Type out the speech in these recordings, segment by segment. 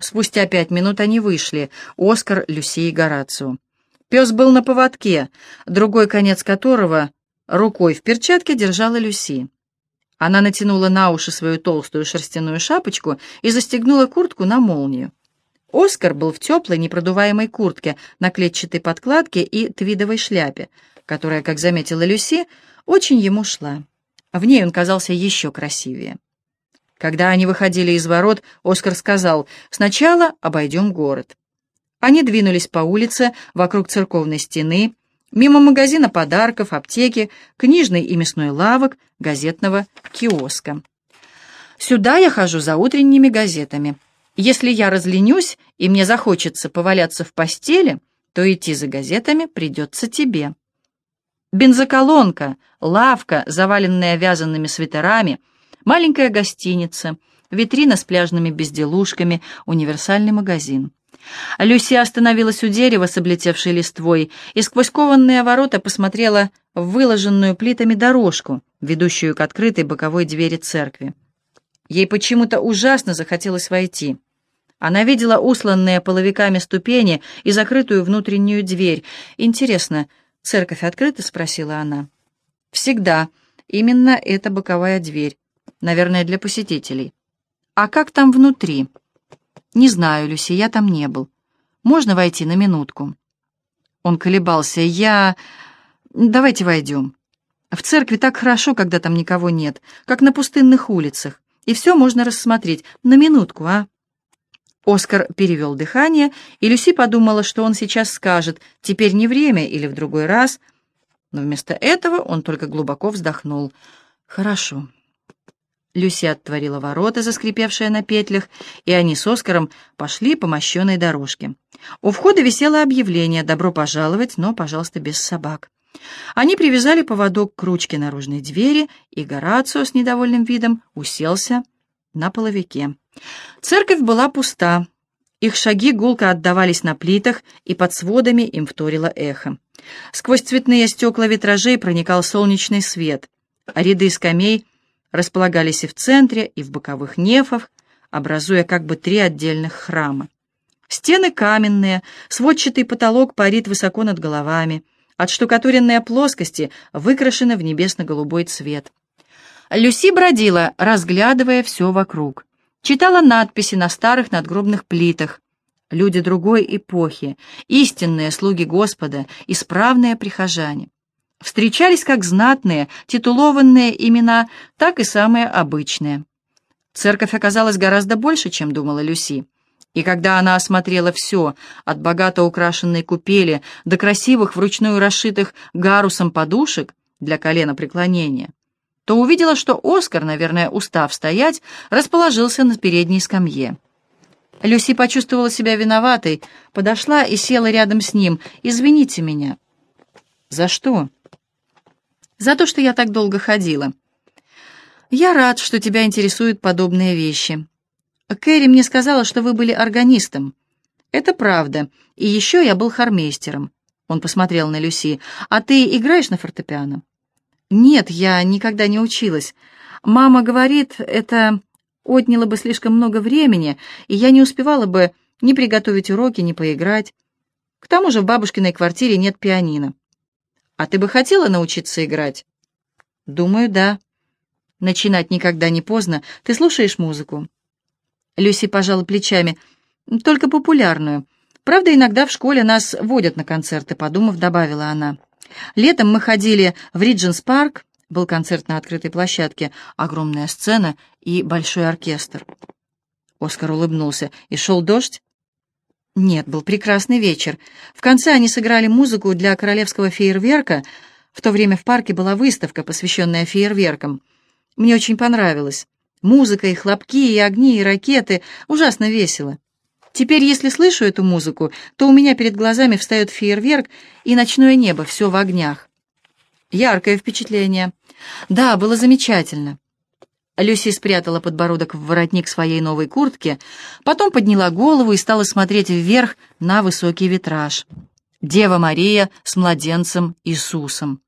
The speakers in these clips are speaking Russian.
Спустя пять минут они вышли, Оскар, Люси и Горацио. Пес был на поводке, другой конец которого рукой в перчатке держала Люси. Она натянула на уши свою толстую шерстяную шапочку и застегнула куртку на молнию. Оскар был в теплой, непродуваемой куртке, на клетчатой подкладке и твидовой шляпе, которая, как заметила Люси, очень ему шла. В ней он казался еще красивее. Когда они выходили из ворот, Оскар сказал, «Сначала обойдем город». Они двинулись по улице вокруг церковной стены, мимо магазина подарков, аптеки, книжной и мясной лавок, газетного киоска. «Сюда я хожу за утренними газетами. Если я разленюсь и мне захочется поваляться в постели, то идти за газетами придется тебе». Бензоколонка, лавка, заваленная вязаными свитерами, маленькая гостиница, витрина с пляжными безделушками, универсальный магазин. Люси остановилась у дерева с облетевшей листвой и сквозь кованные ворота посмотрела в выложенную плитами дорожку, ведущую к открытой боковой двери церкви. Ей почему-то ужасно захотелось войти. Она видела усланные половиками ступени и закрытую внутреннюю дверь. Интересно, «Церковь открыта?» — спросила она. «Всегда. Именно эта боковая дверь. Наверное, для посетителей. А как там внутри?» «Не знаю, Люси, я там не был. Можно войти на минутку?» Он колебался. «Я... Давайте войдем. В церкви так хорошо, когда там никого нет, как на пустынных улицах, и все можно рассмотреть. На минутку, а?» Оскар перевел дыхание, и Люси подумала, что он сейчас скажет «теперь не время» или «в другой раз», но вместо этого он только глубоко вздохнул. «Хорошо». Люси отворила ворота, заскрипевшие на петлях, и они с Оскаром пошли по мощенной дорожке. У входа висело объявление «Добро пожаловать, но, пожалуйста, без собак». Они привязали поводок к ручке наружной двери, и Горацио с недовольным видом уселся на половике. Церковь была пуста. Их шаги гулко отдавались на плитах, и под сводами им вторило эхо. Сквозь цветные стекла витражей проникал солнечный свет, а ряды скамей располагались и в центре, и в боковых нефах, образуя как бы три отдельных храма. Стены каменные, сводчатый потолок парит высоко над головами, отштукатуренные плоскости выкрашены в небесно-голубой цвет. Люси бродила, разглядывая все вокруг. Читала надписи на старых надгробных плитах. Люди другой эпохи, истинные слуги Господа, исправные прихожане. Встречались как знатные, титулованные имена, так и самые обычные. Церковь оказалась гораздо больше, чем думала Люси. И когда она осмотрела все, от богато украшенной купели до красивых вручную расшитых гарусом подушек для колена преклонения, то увидела, что Оскар, наверное, устав стоять, расположился на передней скамье. Люси почувствовала себя виноватой, подошла и села рядом с ним. «Извините меня». «За что?» «За то, что я так долго ходила». «Я рад, что тебя интересуют подобные вещи. Кэрри мне сказала, что вы были органистом». «Это правда. И еще я был хормейстером». Он посмотрел на Люси. «А ты играешь на фортепиано?» «Нет, я никогда не училась. Мама говорит, это отняло бы слишком много времени, и я не успевала бы ни приготовить уроки, ни поиграть. К тому же в бабушкиной квартире нет пианино. А ты бы хотела научиться играть?» «Думаю, да. Начинать никогда не поздно. Ты слушаешь музыку?» Люси пожала плечами. «Только популярную. Правда, иногда в школе нас водят на концерты», — подумав, добавила она. Летом мы ходили в Ридженс парк, был концерт на открытой площадке, огромная сцена и большой оркестр. Оскар улыбнулся. И шел дождь? Нет, был прекрасный вечер. В конце они сыграли музыку для королевского фейерверка. В то время в парке была выставка, посвященная фейерверкам. Мне очень понравилось. Музыка и хлопки, и огни, и ракеты. Ужасно весело. Теперь, если слышу эту музыку, то у меня перед глазами встает фейерверк и ночное небо, все в огнях. Яркое впечатление. Да, было замечательно. Люси спрятала подбородок в воротник своей новой куртки, потом подняла голову и стала смотреть вверх на высокий витраж. Дева Мария с младенцем Иисусом.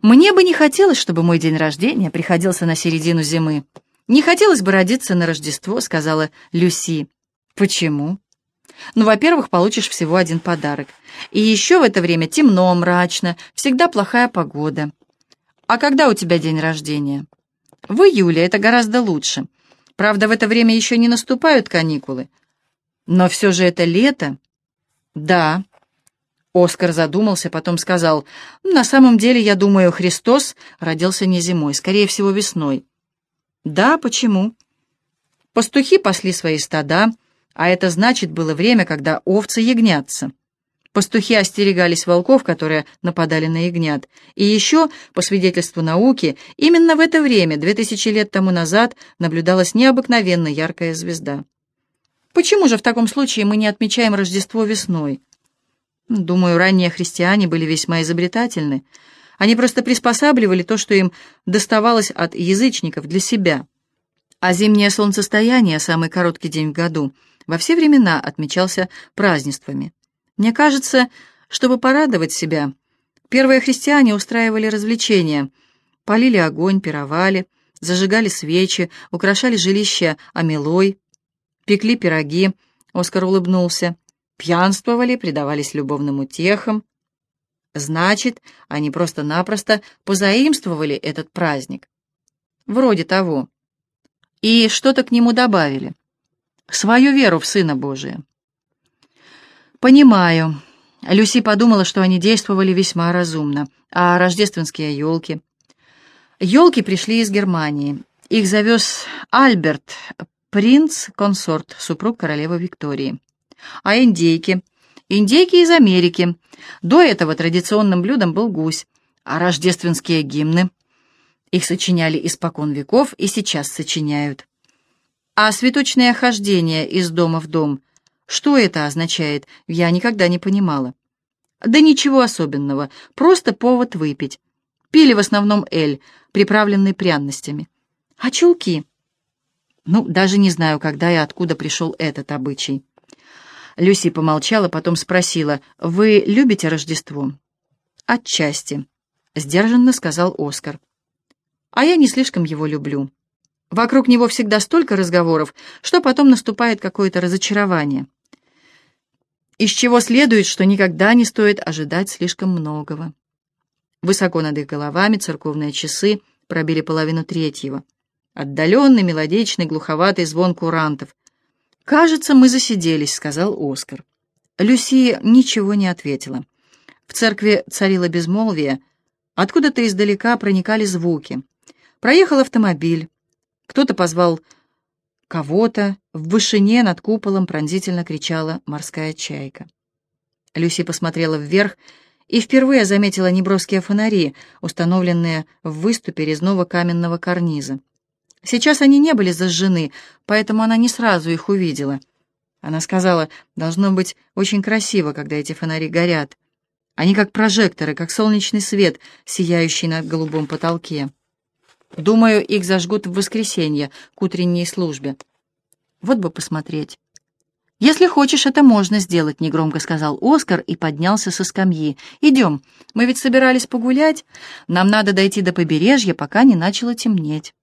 Мне бы не хотелось, чтобы мой день рождения приходился на середину зимы. Не хотелось бы родиться на Рождество, сказала Люси. Почему? Ну, во-первых, получишь всего один подарок. И еще в это время темно, мрачно, всегда плохая погода. А когда у тебя день рождения? В июле, это гораздо лучше. Правда, в это время еще не наступают каникулы. Но все же это лето. Да. Оскар задумался, потом сказал, «На самом деле, я думаю, Христос родился не зимой, скорее всего, весной». «Да, почему?» Пастухи пасли свои стада, а это значит было время, когда овцы ягнятся. Пастухи остерегались волков, которые нападали на ягнят. И еще, по свидетельству науки, именно в это время, две тысячи лет тому назад, наблюдалась необыкновенно яркая звезда. Почему же в таком случае мы не отмечаем Рождество весной? Думаю, ранние христиане были весьма изобретательны. Они просто приспосабливали то, что им доставалось от язычников, для себя. А зимнее солнцестояние, самый короткий день в году, во все времена отмечался празднествами. Мне кажется, чтобы порадовать себя, первые христиане устраивали развлечения, полили огонь, пировали, зажигали свечи, украшали жилища амелой, пекли пироги, Оскар улыбнулся, пьянствовали, предавались любовным утехам. Значит, они просто-напросто позаимствовали этот праздник. Вроде того. И что-то к нему добавили. Свою веру в Сына Божия. «Понимаю». Люси подумала, что они действовали весьма разумно. А рождественские елки? Елки пришли из Германии. Их завез Альберт, принц-консорт, супруг королевы Виктории. А индейки? Индейки из Америки. До этого традиционным блюдом был гусь. А рождественские гимны? Их сочиняли испокон веков и сейчас сочиняют. А цветочное хождение из дома в дом – что это означает, я никогда не понимала. Да ничего особенного, просто повод выпить. Пили в основном эль, приправленный пряностями. А чулки? Ну, даже не знаю, когда и откуда пришел этот обычай. Люси помолчала, потом спросила, «Вы любите Рождество?» «Отчасти», — сдержанно сказал Оскар. «А я не слишком его люблю. Вокруг него всегда столько разговоров, что потом наступает какое-то разочарование из чего следует, что никогда не стоит ожидать слишком многого. Высоко над их головами церковные часы пробили половину третьего. Отдаленный, мелодичный, глуховатый звон курантов. «Кажется, мы засиделись», — сказал Оскар. Люси ничего не ответила. В церкви царило безмолвие. Откуда-то издалека проникали звуки. Проехал автомобиль. Кто-то позвал кого-то, в вышине над куполом пронзительно кричала морская чайка. Люси посмотрела вверх и впервые заметила неброские фонари, установленные в выступе резного каменного карниза. Сейчас они не были зажжены, поэтому она не сразу их увидела. Она сказала, должно быть очень красиво, когда эти фонари горят. Они как прожекторы, как солнечный свет, сияющий на голубом потолке. Думаю, их зажгут в воскресенье к утренней службе. Вот бы посмотреть. «Если хочешь, это можно сделать», — негромко сказал Оскар и поднялся со скамьи. «Идем. Мы ведь собирались погулять. Нам надо дойти до побережья, пока не начало темнеть».